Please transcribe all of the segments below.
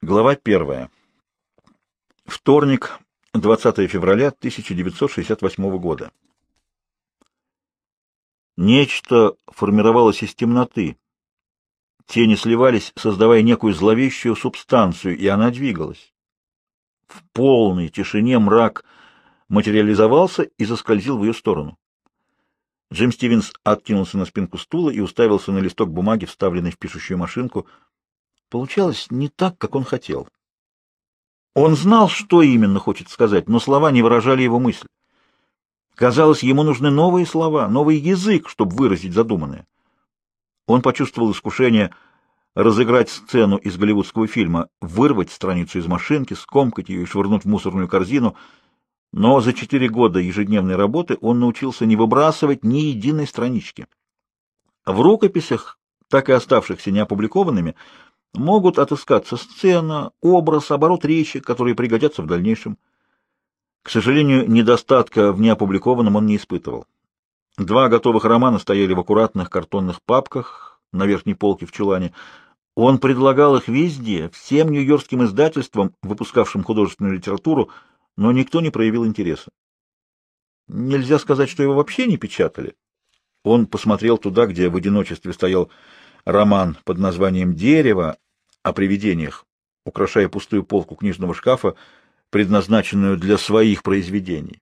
Глава 1. Вторник, 20 февраля 1968 года. Нечто формировалось из темноты. Тени сливались, создавая некую зловещую субстанцию, и она двигалась. В полной тишине мрак материализовался и заскользил в ее сторону. Джим Стивенс откинулся на спинку стула и уставился на листок бумаги, вставленный в пишущую машинку — Получалось не так, как он хотел. Он знал, что именно хочет сказать, но слова не выражали его мысль. Казалось, ему нужны новые слова, новый язык, чтобы выразить задуманное. Он почувствовал искушение разыграть сцену из голливудского фильма, вырвать страницу из машинки, скомкать ее и швырнуть в мусорную корзину. Но за четыре года ежедневной работы он научился не выбрасывать ни единой странички. В рукописях, так и оставшихся неопубликованными, могут отыскаться сцена, образ, оборот речи, которые пригодятся в дальнейшем. К сожалению, недостатка в неопубликованном он не испытывал. Два готовых романа стояли в аккуратных картонных папках на верхней полке в чулане. Он предлагал их везде, всем нью-йоркским издательствам, выпускавшим художественную литературу, но никто не проявил интереса. Нельзя сказать, что его вообще не печатали. Он посмотрел туда, где в одиночестве стоял роман под названием «Дерево» о привидениях, украшая пустую полку книжного шкафа, предназначенную для своих произведений.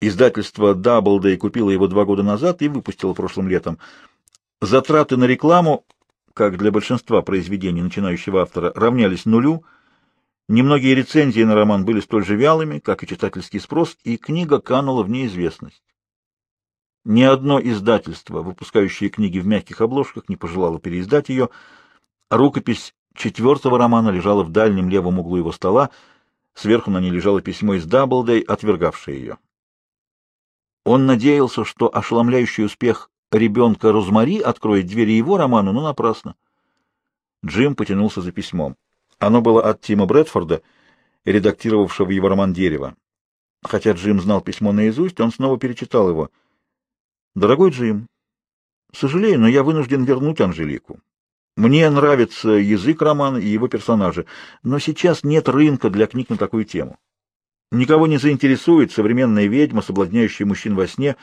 Издательство Даблдей купило его два года назад и выпустило прошлым летом. Затраты на рекламу, как для большинства произведений начинающего автора, равнялись нулю. Немногие рецензии на роман были столь же вялыми, как и читательский спрос, и книга канула в неизвестность. Ни одно издательство, выпускающее книги в мягких обложках, не пожелало переиздать ее. А рукопись четвертого романа лежала в дальнем левом углу его стола, сверху на ней лежало письмо из Даблдей, отвергавшее ее. Он надеялся, что ошеломляющий успех ребенка Розмари откроет двери его роману, но напрасно. Джим потянулся за письмом. Оно было от Тима Брэдфорда, редактировавшего его роман «Дерево». Хотя Джим знал письмо наизусть, он снова перечитал его — Дорогой Джим, сожалею, но я вынужден вернуть Анжелику. Мне нравится язык романа и его персонажи, но сейчас нет рынка для книг на такую тему. Никого не заинтересует современная ведьма, соблазняющая мужчин во сне.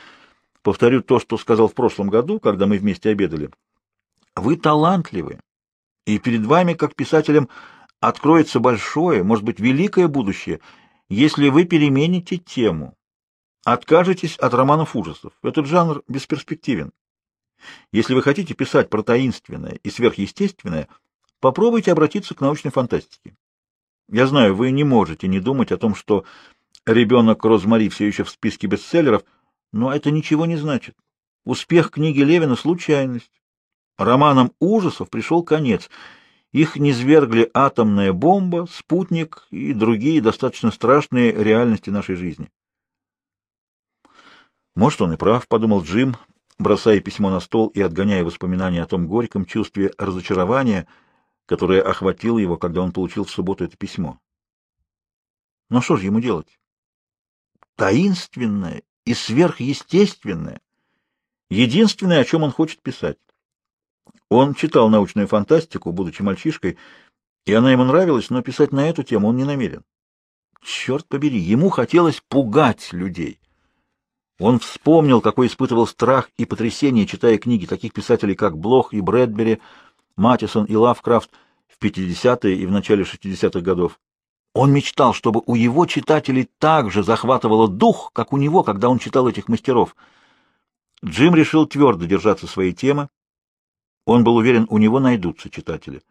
Повторю то, что сказал в прошлом году, когда мы вместе обедали. Вы талантливы, и перед вами, как писателем, откроется большое, может быть, великое будущее, если вы перемените тему. Откажитесь от романов ужасов. Этот жанр бесперспективен. Если вы хотите писать про таинственное и сверхъестественное, попробуйте обратиться к научной фантастике. Я знаю, вы не можете не думать о том, что «Ребенок Розмари» все еще в списке бестселлеров, но это ничего не значит. Успех книги Левина — случайность. Романам ужасов пришел конец. Их низвергли атомная бомба, спутник и другие достаточно страшные реальности нашей жизни. Может, он и прав, подумал Джим, бросая письмо на стол и отгоняя воспоминания о том горьком чувстве разочарования, которое охватило его, когда он получил в субботу это письмо. Но что же ему делать? Таинственное и сверхъестественное. Единственное, о чем он хочет писать. Он читал научную фантастику, будучи мальчишкой, и она ему нравилась, но писать на эту тему он не намерен. Черт побери, ему хотелось пугать людей. Он вспомнил, какой испытывал страх и потрясение, читая книги таких писателей, как Блох и Брэдбери, Матисон и Лавкрафт в 50-е и в начале 60-х годов. Он мечтал, чтобы у его читателей так же захватывало дух, как у него, когда он читал этих мастеров. Джим решил твердо держаться своей темы. Он был уверен, у него найдутся читатели.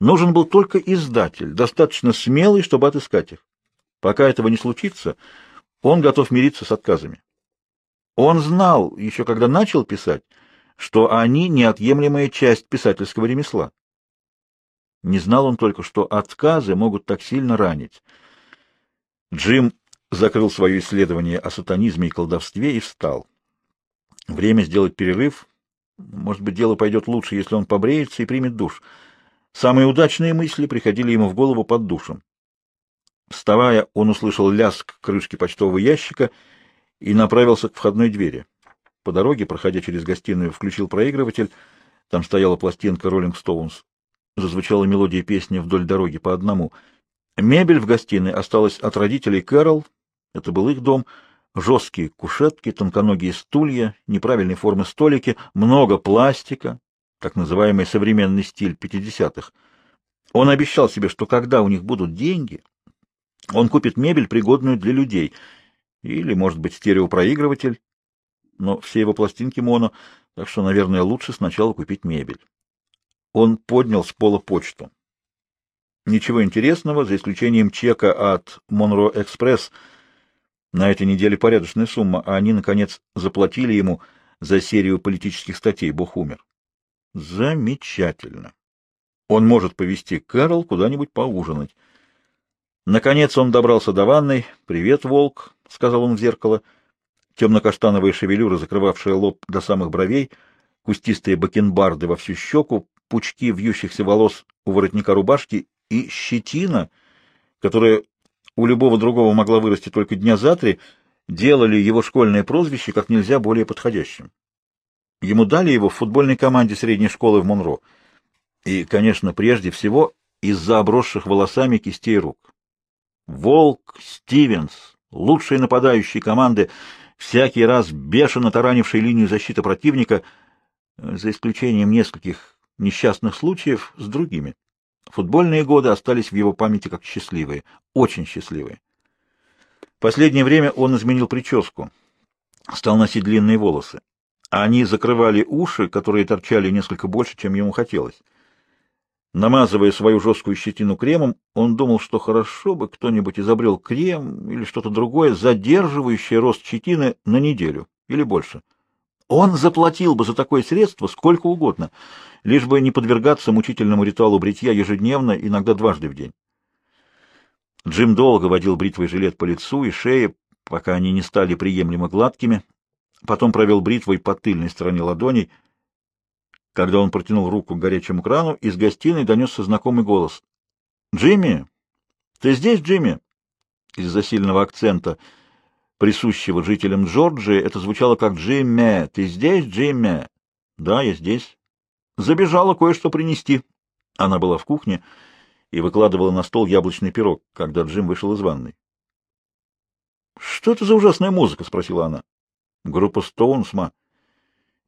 Нужен был только издатель, достаточно смелый, чтобы отыскать их. Пока этого не случится, он готов мириться с отказами. Он знал, еще когда начал писать, что они — неотъемлемая часть писательского ремесла. Не знал он только, что отказы могут так сильно ранить. Джим закрыл свое исследование о сатанизме и колдовстве и встал. Время сделать перерыв. Может быть, дело пойдет лучше, если он побреется и примет душ. Самые удачные мысли приходили ему в голову под душем. Вставая, он услышал лязг крышки почтового ящика — и направился к входной двери. По дороге, проходя через гостиную, включил проигрыватель. Там стояла пластинка Rolling Stones. Зазвучала мелодия песни вдоль дороги по одному. Мебель в гостиной осталась от родителей Кэрол. Это был их дом. Жесткие кушетки, тонконогие стулья, неправильной формы столики, много пластика, так называемый современный стиль 50-х. Он обещал себе, что когда у них будут деньги, он купит мебель, пригодную для людей — или, может быть, стереопроигрыватель. Но все его пластинки моно, так что, наверное, лучше сначала купить мебель. Он поднял с пола почту. Ничего интересного, за исключением чека от Монро Экспресс. На этой неделе порядочная сумма, а они, наконец, заплатили ему за серию политических статей «Бог умер». Замечательно. Он может повести Кэрол куда-нибудь поужинать. Наконец он добрался до ванной. «Привет, волк!» — сказал он в зеркало. Темно-каштановая шевелюра, закрывавшая лоб до самых бровей, кустистые бакенбарды во всю щеку, пучки вьющихся волос у воротника рубашки и щетина, которая у любого другого могла вырасти только дня за три, делали его школьное прозвище как нельзя более подходящим. Ему дали его в футбольной команде средней школы в Монро. И, конечно, прежде всего из-за обросших волосами кистей рук. Волк Стивенс, Лучшие нападающие команды, всякий раз бешено таранившие линию защиты противника, за исключением нескольких несчастных случаев с другими. Футбольные годы остались в его памяти как счастливые, очень счастливые. Последнее время он изменил прическу, стал носить длинные волосы. а Они закрывали уши, которые торчали несколько больше, чем ему хотелось. Намазывая свою жесткую щетину кремом, он думал, что хорошо бы кто-нибудь изобрел крем или что-то другое, задерживающее рост щетины на неделю или больше. Он заплатил бы за такое средство сколько угодно, лишь бы не подвергаться мучительному ритуалу бритья ежедневно, иногда дважды в день. Джим долго водил бритвой жилет по лицу и шее, пока они не стали приемлемо гладкими, потом провел бритвой по тыльной стороне ладоней — когда он протянул руку к горячему крану, из гостиной донесся знакомый голос. «Джимми! Ты здесь, Джимми?» Из-за сильного акцента, присущего жителям Джорджии, это звучало как «Джимми! Ты здесь, Джимми?» «Да, я здесь». «Забежала кое-что принести». Она была в кухне и выкладывала на стол яблочный пирог, когда Джим вышел из ванной. «Что это за ужасная музыка?» — спросила она. «Группа Стоунсма»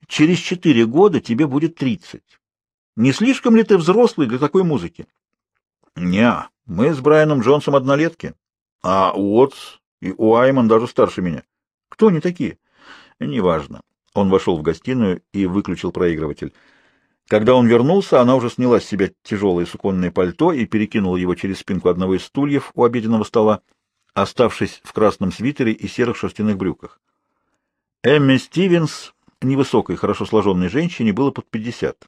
через четыре года тебе будет тридцать. Не слишком ли ты взрослый для такой музыки? — Неа, мы с Брайаном Джонсом однолетки, а Уотс и Уайман даже старше меня. — Кто они такие? — Неважно. Он вошел в гостиную и выключил проигрыватель. Когда он вернулся, она уже сняла с себя тяжелое суконное пальто и перекинула его через спинку одного из стульев у обеденного стола, оставшись в красном свитере и серых шерстяных брюках. Эмми Стивенс невысокой, хорошо сложенной женщине было под пятьдесят.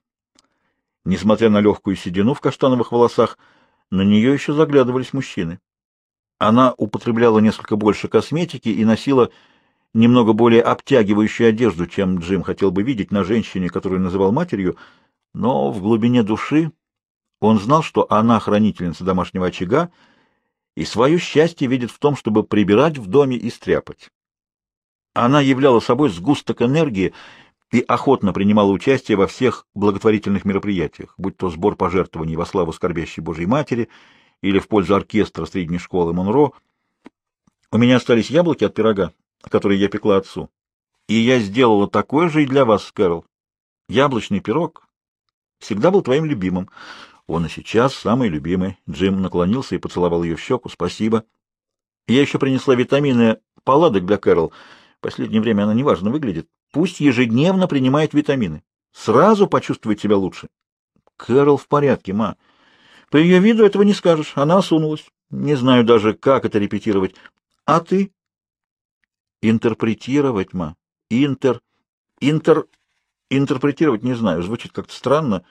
Несмотря на легкую седину в каштановых волосах, на нее еще заглядывались мужчины. Она употребляла несколько больше косметики и носила немного более обтягивающую одежду, чем Джим хотел бы видеть на женщине, которую называл матерью, но в глубине души он знал, что она хранительница домашнего очага и свое счастье видит в том, чтобы прибирать в доме и стряпать. Она являла собой сгусток энергии и охотно принимала участие во всех благотворительных мероприятиях, будь то сбор пожертвований во славу скорбящей Божьей Матери или в пользу оркестра средней школы Монро. У меня остались яблоки от пирога, которые я пекла отцу. И я сделала такой же и для вас, Кэрол. Яблочный пирог всегда был твоим любимым. Он и сейчас самый любимый. Джим наклонился и поцеловал ее в щеку. Спасибо. Я еще принесла витамины, паладок для Кэрол — последнее время она неважно выглядит, пусть ежедневно принимает витамины. Сразу почувствует себя лучше. Кэрол в порядке, ма. По ее виду этого не скажешь. Она осунулась. Не знаю даже, как это репетировать. А ты? Интерпретировать, ма. Интер... Интер... Интерпретировать не знаю. Звучит как-то странно.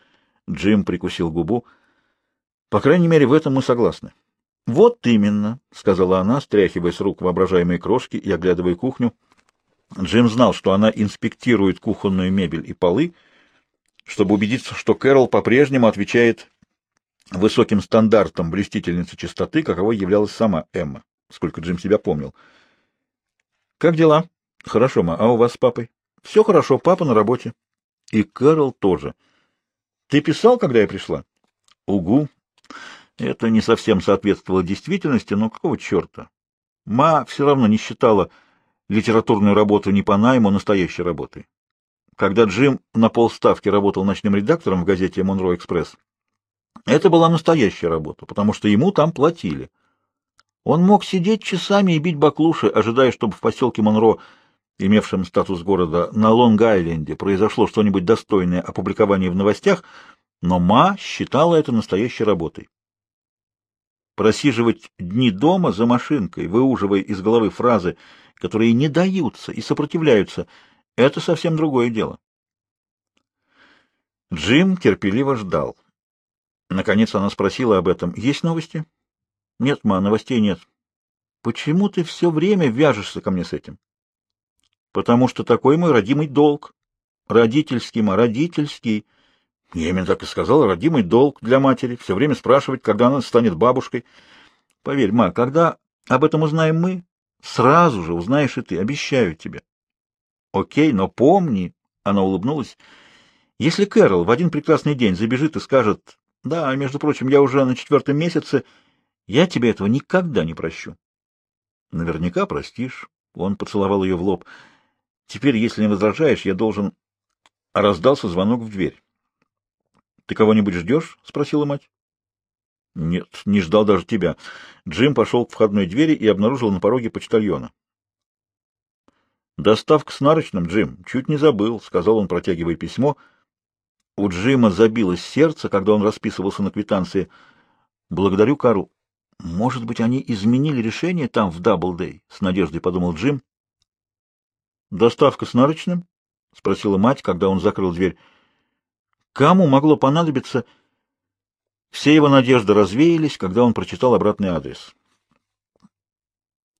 Джим прикусил губу. По крайней мере, в этом мы согласны. Вот именно, сказала она, стряхивая с рук воображаемые крошки и оглядывая кухню. Джим знал, что она инспектирует кухонную мебель и полы, чтобы убедиться, что Кэрол по-прежнему отвечает высоким стандартам блестительницы чистоты, каковой являлась сама Эмма, сколько Джим себя помнил. «Как дела?» «Хорошо, ма. А у вас с папой?» «Все хорошо. Папа на работе». «И Кэрол тоже». «Ты писал, когда я пришла?» «Угу». Это не совсем соответствовало действительности, но какого черта? Ма все равно не считала литературную работу не по найму, а настоящей работы. Когда Джим на полставки работал ночным редактором в газете «Монро Экспресс», это была настоящая работа, потому что ему там платили. Он мог сидеть часами и бить баклуши, ожидая, чтобы в поселке Монро, имевшем статус города, на Лонг-Айленде произошло что-нибудь достойное опубликования в новостях, но Ма считала это настоящей работой. Просиживать дни дома за машинкой, выуживая из головы фразы «Связь» которые не даются и сопротивляются, это совсем другое дело. Джим терпеливо ждал. Наконец она спросила об этом. «Есть новости?» «Нет, ма, новостей нет». «Почему ты все время вяжешься ко мне с этим?» «Потому что такой мой родимый долг. Родительский, ма, родительский». Я именно так и сказал, родимый долг для матери, все время спрашивать, когда она станет бабушкой. Поверь, ма, когда об этом узнаем мы, Сразу же узнаешь и ты, обещаю тебе. Окей, но помни, она улыбнулась, если Кэрол в один прекрасный день забежит и скажет, да, между прочим, я уже на четвертом месяце, я тебе этого никогда не прощу. Наверняка простишь. Он поцеловал ее в лоб. Теперь, если не возражаешь, я должен... Раздался звонок в дверь. — Ты кого-нибудь ждешь? — спросила мать. Нет, не ждал даже тебя. Джим пошел к входной двери и обнаружил на пороге почтальона. «Доставка с нарочным, Джим, чуть не забыл», — сказал он, протягивая письмо. У Джима забилось сердце, когда он расписывался на квитанции. «Благодарю, Кару. Может быть, они изменили решение там, в Даблдей?» — с надеждой подумал Джим. «Доставка с нарочным?» — спросила мать, когда он закрыл дверь. «Кому могло понадобиться...» Все его надежды развеялись, когда он прочитал обратный адрес.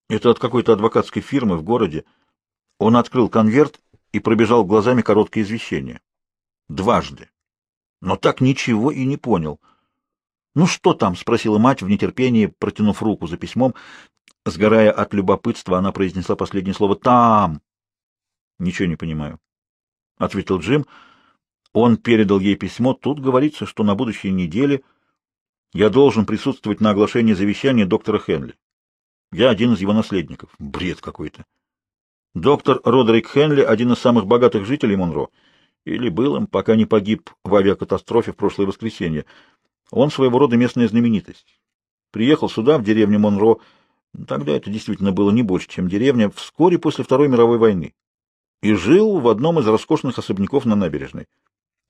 Это от какой-то адвокатской фирмы в городе. Он открыл конверт и пробежал глазами короткое извещение. Дважды. Но так ничего и не понял. «Ну что там?» — спросила мать в нетерпении, протянув руку за письмом. Сгорая от любопытства, она произнесла последнее слово «Там!» «Ничего не понимаю», — ответил Джим. Он передал ей письмо. Тут говорится, что на будущей неделе... Я должен присутствовать на оглашении завещания доктора Хенли. Я один из его наследников. Бред какой-то. Доктор Родерик Хенли — один из самых богатых жителей Монро. Или был им, пока не погиб в авиакатастрофе в прошлое воскресенье. Он своего рода местная знаменитость. Приехал сюда, в деревню Монро, тогда это действительно было не больше, чем деревня, вскоре после Второй мировой войны, и жил в одном из роскошных особняков на набережной.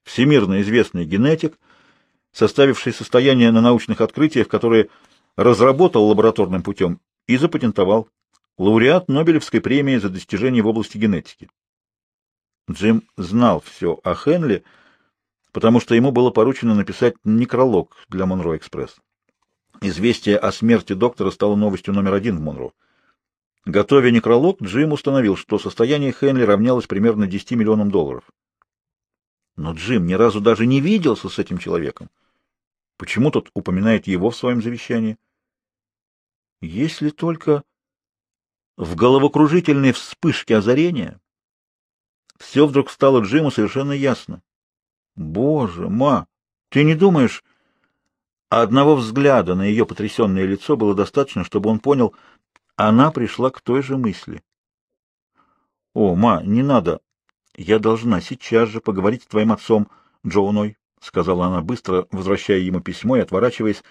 Всемирно известный генетик — составивший состояние на научных открытиях, которые разработал лабораторным путем и запатентовал. Лауреат Нобелевской премии за достижения в области генетики. Джим знал все о Хенли, потому что ему было поручено написать некролог для «Монро-экспресс». Известие о смерти доктора стало новостью номер один в Монро. Готовя некролог, Джим установил, что состояние Хенли равнялось примерно 10 миллионам долларов. Но Джим ни разу даже не виделся с этим человеком. Почему тот упоминает его в своем завещании? Если только в головокружительной вспышке озарения все вдруг стало Джиму совершенно ясно. Боже, ма, ты не думаешь? Одного взгляда на ее потрясенное лицо было достаточно, чтобы он понял, она пришла к той же мысли. О, ма, не надо. Я должна сейчас же поговорить с твоим отцом Джоуной. — сказала она быстро, возвращая ему письмо и отворачиваясь.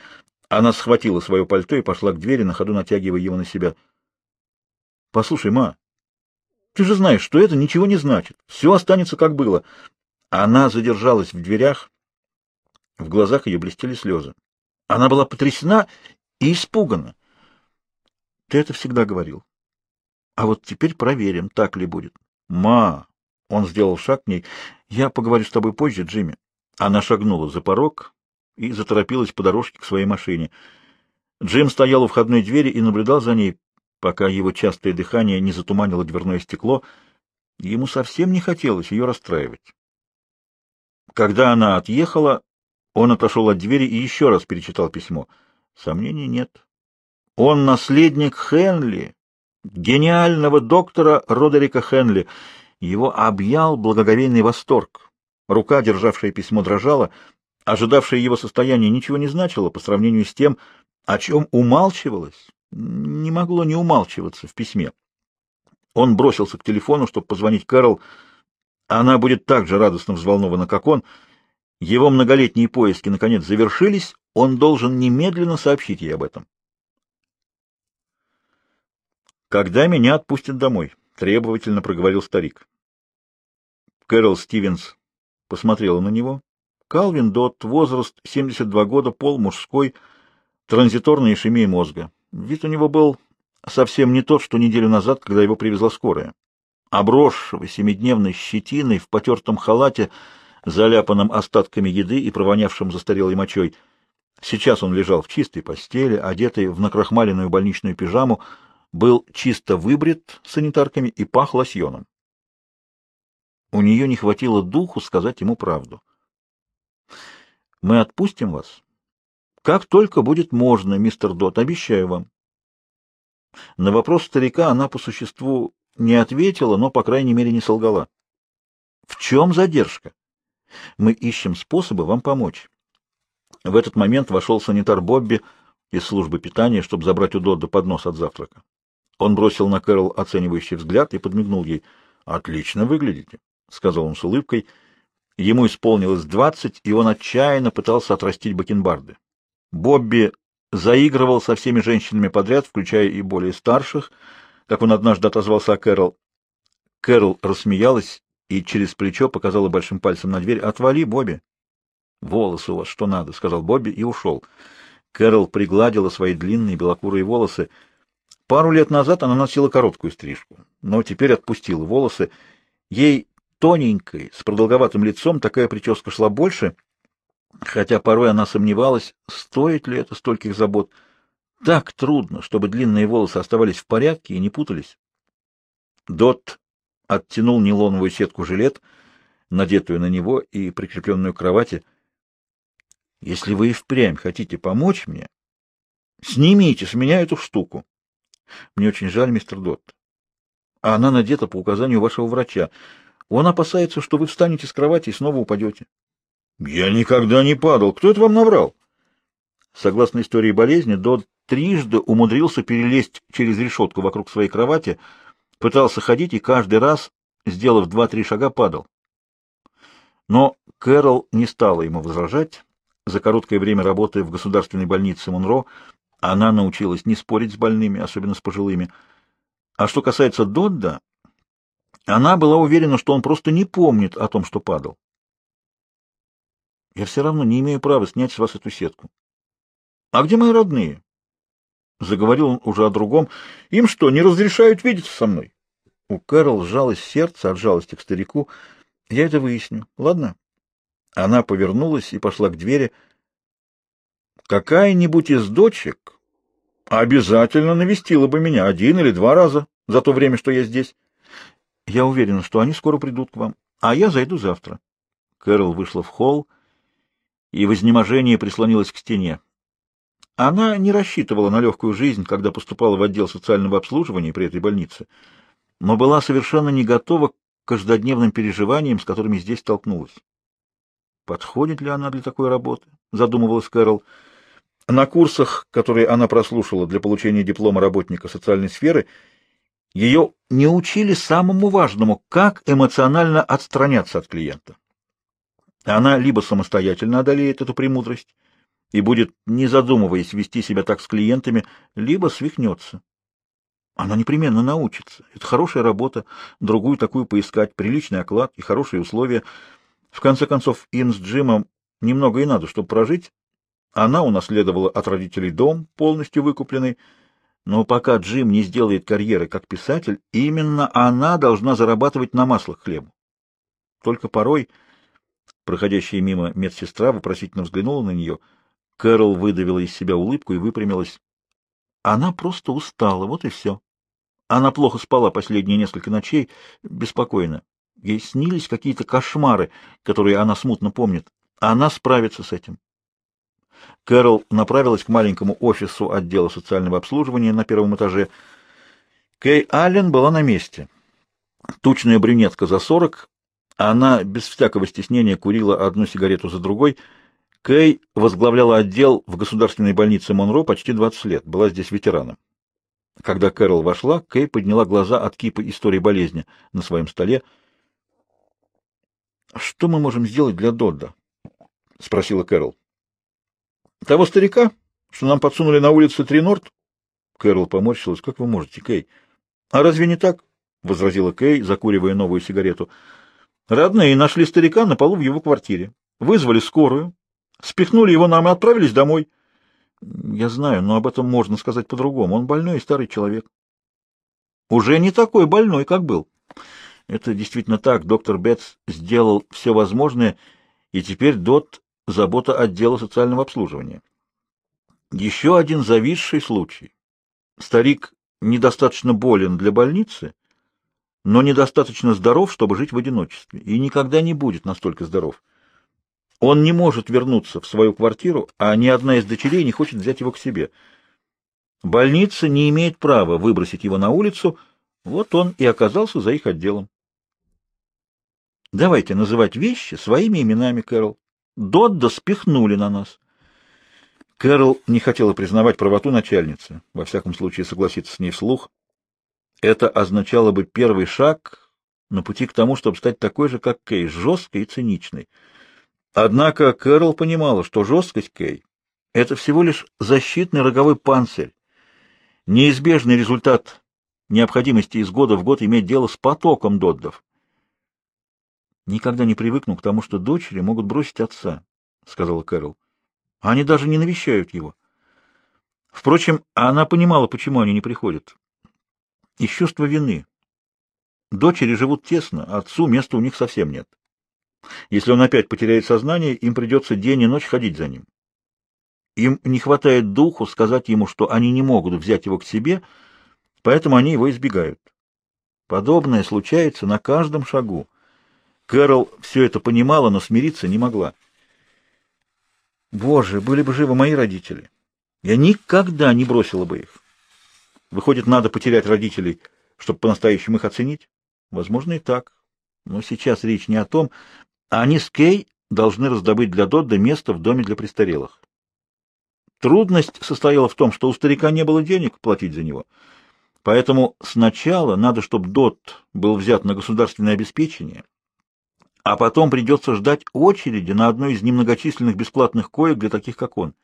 Она схватила свое пальто и пошла к двери, на ходу натягивая его на себя. — Послушай, ма, ты же знаешь, что это ничего не значит. Все останется, как было. Она задержалась в дверях. В глазах ее блестели слезы. Она была потрясена и испугана. — Ты это всегда говорил. — А вот теперь проверим, так ли будет. — Ма! — он сделал шаг к ней. — Я поговорю с тобой позже, Джимми. Она шагнула за порог и заторопилась по дорожке к своей машине. Джим стоял у входной двери и наблюдал за ней, пока его частое дыхание не затуманило дверное стекло. Ему совсем не хотелось ее расстраивать. Когда она отъехала, он отошел от двери и еще раз перечитал письмо. Сомнений нет. Он наследник Хенли, гениального доктора Родерика Хенли. Его объял благоговейный восторг. Рука, державшая письмо, дрожала. Ожидавшее его состояние ничего не значило по сравнению с тем, о чем умалчивалось. Не могло не умалчиваться в письме. Он бросился к телефону, чтобы позвонить Кэрол. Она будет так же радостно взволнована, как он. Его многолетние поиски, наконец, завершились. Он должен немедленно сообщить ей об этом. «Когда меня отпустят домой?» — требовательно проговорил старик. Кэрол Стивенс посмотрела на него. Калвин Дот, возраст 72 года, пол мужской, транзиторный ишемия мозга. Вид у него был совсем не тот, что неделю назад, когда его привезла скорая. Обросшего семидневной щетиной в потертом халате, заляпанном остатками еды и провонявшим застарелой мочой. Сейчас он лежал в чистой постели, одетый в накрахмаленную больничную пижаму, был чисто выбрит санитарками и пах лосьоном. У нее не хватило духу сказать ему правду. «Мы отпустим вас. Как только будет можно, мистер Дот, обещаю вам». На вопрос старика она по существу не ответила, но, по крайней мере, не солгала. «В чем задержка? Мы ищем способы вам помочь». В этот момент вошел санитар Бобби из службы питания, чтобы забрать у Додда поднос от завтрака. Он бросил на Кэрол оценивающий взгляд и подмигнул ей. «Отлично выглядите. — сказал он с улыбкой. Ему исполнилось двадцать, и он отчаянно пытался отрастить бакенбарды. Бобби заигрывал со всеми женщинами подряд, включая и более старших, как он однажды отозвался о Кэрол. Кэрол рассмеялась и через плечо показала большим пальцем на дверь. «Отвали, Бобби!» «Волосы у вас что надо», — сказал Бобби и ушел. Кэрол пригладила свои длинные белокурые волосы. Пару лет назад она носила короткую стрижку, но теперь отпустила волосы. Ей тоненькой, с продолговатым лицом, такая прическа шла больше, хотя порой она сомневалась, стоит ли это стольких забот. Так трудно, чтобы длинные волосы оставались в порядке и не путались. Дот оттянул нейлоновую сетку жилет, надетую на него и прикрепленную к кровати. — Если вы и впрямь хотите помочь мне, снимите с меня эту штуку. Мне очень жаль, мистер Дот. А она надета по указанию вашего врача. Он опасается, что вы встанете с кровати и снова упадете. — Я никогда не падал. Кто это вам набрал? Согласно истории болезни, Дод трижды умудрился перелезть через решетку вокруг своей кровати, пытался ходить и каждый раз, сделав два-три шага, падал. Но Кэрол не стала ему возражать. За короткое время работы в государственной больнице Монро она научилась не спорить с больными, особенно с пожилыми. А что касается Додда, она была уверена, что он просто не помнит о том, что падал. Я все равно не имею права снять с вас эту сетку. — А где мои родные? — заговорил он уже о другом. — Им что, не разрешают видеться со мной? У Кэрол сжалось сердце от жалости к старику. — Я это выясню, ладно? Она повернулась и пошла к двери. — Какая-нибудь из дочек обязательно навестила бы меня один или два раза за то время, что я здесь. Я уверен, что они скоро придут к вам, а я зайду завтра. Кэрол вышла в холл и в изнеможении прислонилась к стене. Она не рассчитывала на легкую жизнь, когда поступала в отдел социального обслуживания при этой больнице, но была совершенно не готова к каждодневным переживаниям, с которыми здесь столкнулась. «Подходит ли она для такой работы?» — задумывалась Кэрол. На курсах, которые она прослушала для получения диплома работника социальной сферы, — ее не учили самому важному, как эмоционально отстраняться от клиента. Она либо самостоятельно одолеет эту премудрость и будет, не задумываясь, вести себя так с клиентами, либо свихнется. Она непременно научится. Это хорошая работа, другую такую поискать, приличный оклад и хорошие условия. В конце концов, им с Джимом немного и надо, чтобы прожить. Она унаследовала от родителей дом, полностью выкупленный, но пока Джим не сделает карьеры как писатель, именно она должна зарабатывать на маслах хлебу. Только порой проходящая мимо медсестра вопросительно взглянула на нее. Кэрол выдавила из себя улыбку и выпрямилась. Она просто устала, вот и все. Она плохо спала последние несколько ночей, беспокойно. Ей снились какие-то кошмары, которые она смутно помнит. Она справится с этим. Кэрол направилась к маленькому офису отдела социального обслуживания на первом этаже. Кей Аллен была на месте. Тучная брюнетка за сорок, она без всякого стеснения курила одну сигарету за другой. Кей возглавляла отдел в государственной больнице Монро почти 20 лет, была здесь ветераном. Когда Кэрол вошла, Кей подняла глаза от кипа истории болезни на своем столе. «Что мы можем сделать для Додда?» — спросила Кэрол. Того старика, что нам подсунули на улицу Тринорд? Кэрол поморщилась. Как вы можете, Кей? А разве не так? возразила Кей, закуривая новую сигарету. Родные нашли старика на полу в его квартире. Вызвали скорую, спихнули его нам и отправились домой. Я знаю, но об этом можно сказать по-другому. Он больной и старый человек. Уже не такой больной, как был. Это действительно так. Доктор Бетс сделал все возможное, и теперь Дот забота отдела социального обслуживания. Еще один зависший случай. Старик недостаточно болен для больницы, но недостаточно здоров, чтобы жить в одиночестве, и никогда не будет настолько здоров. Он не может вернуться в свою квартиру, а ни одна из дочерей не хочет взять его к себе. Больница не имеет права выбросить его на улицу, вот он и оказался за их отделом. Давайте называть вещи своими именами, Кэрол. Додда спихнули на нас. Кэрол не хотела признавать правоту начальницы, во всяком случае согласиться с ней вслух. Это означало бы первый шаг на пути к тому, чтобы стать такой же, как Кей, жесткой и циничной. Однако Кэрол понимала, что жесткость Кей — это всего лишь защитный роговой панцирь, неизбежный результат необходимости из года в год иметь дело с потоком доддов никогда не привыкну к тому, что дочери могут бросить отца, — сказала Кэрол. — Они даже не навещают его. Впрочем, она понимала, почему они не приходят. Из чувства вины. Дочери живут тесно, а отцу места у них совсем нет. Если он опять потеряет сознание, им придется день и ночь ходить за ним. Им не хватает духу сказать ему, что они не могут взять его к себе, поэтому они его избегают. Подобное случается на каждом шагу. Кэрол все это понимала, но смириться не могла. Боже, были бы живы мои родители. Я никогда не бросила бы их. Выходит, надо потерять родителей, чтобы по-настоящему их оценить? Возможно, и так. Но сейчас речь не о том. А они с Кей должны раздобыть для Додда место в доме для престарелых. Трудность состояла в том, что у старика не было денег платить за него. Поэтому сначала надо, чтобы Дот был взят на государственное обеспечение а потом придется ждать очереди на одной из немногочисленных бесплатных коек для таких, как он.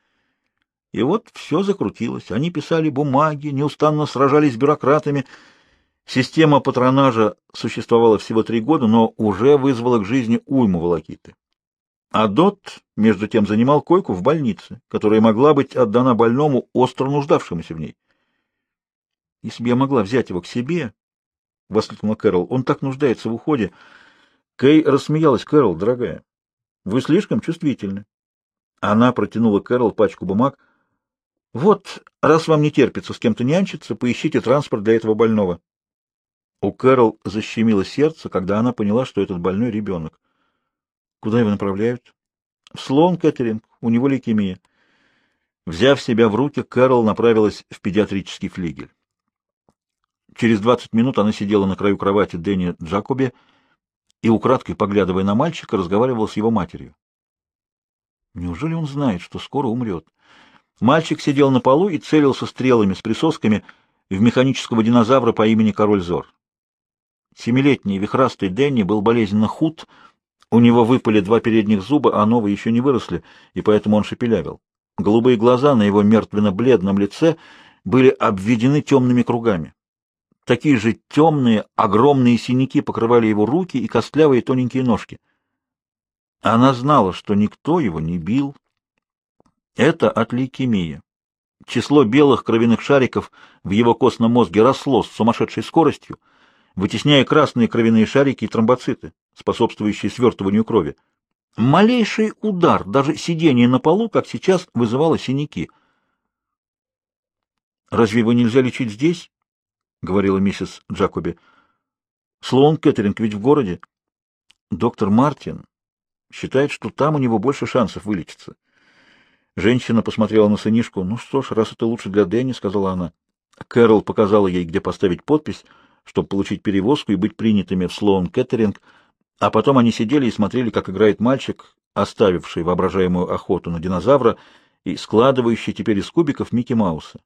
И вот все закрутилось. Они писали бумаги, неустанно сражались с бюрократами. Система патронажа существовала всего три года, но уже вызвала к жизни уйму волокиты. А Дот, между тем, занимал койку в больнице, которая могла быть отдана больному, остро нуждавшемуся в ней. — Если бы я могла взять его к себе, — воскликнула Кэрол, — он так нуждается в уходе, — Кей рассмеялась. «Кэрол, дорогая, вы слишком чувствительны». Она протянула Кэрол пачку бумаг. «Вот, раз вам не терпится с кем-то нянчиться, поищите транспорт для этого больного». У Кэрол защемило сердце, когда она поняла, что этот больной ребенок. «Куда его направляют?» «В слон Кэтеринг, у него лейкемия». Взяв себя в руки, Кэрол направилась в педиатрический флигель. Через 20 минут она сидела на краю кровати Дэнни Джакоби, и, украдкой поглядывая на мальчика, разговаривал с его матерью. Неужели он знает, что скоро умрет? Мальчик сидел на полу и целился стрелами с присосками в механического динозавра по имени Король Зор. Семилетний вихрастый Дэнни был болезненно худ, у него выпали два передних зуба, а новые еще не выросли, и поэтому он шепелявил. Голубые глаза на его мертвенно-бледном лице были обведены темными кругами. Такие же темные, огромные синяки покрывали его руки и костлявые тоненькие ножки. Она знала, что никто его не бил. Это от лейкемии. Число белых кровяных шариков в его костном мозге росло с сумасшедшей скоростью, вытесняя красные кровяные шарики и тромбоциты, способствующие свертыванию крови. Малейший удар, даже сидение на полу, как сейчас, вызывало синяки. «Разве его нельзя лечить здесь?» — говорила миссис Джакоби. «Слоун Кеттеринг ведь в городе. Доктор Мартин считает, что там у него больше шансов вылечиться». Женщина посмотрела на сынишку. «Ну что ж, раз это лучше для Дэнни», — сказала она. Кэрол показала ей, где поставить подпись, чтобы получить перевозку и быть принятыми в Слоун Кеттеринг, а потом они сидели и смотрели, как играет мальчик, оставивший воображаемую охоту на динозавра и складывающий теперь из кубиков Микки Мауса.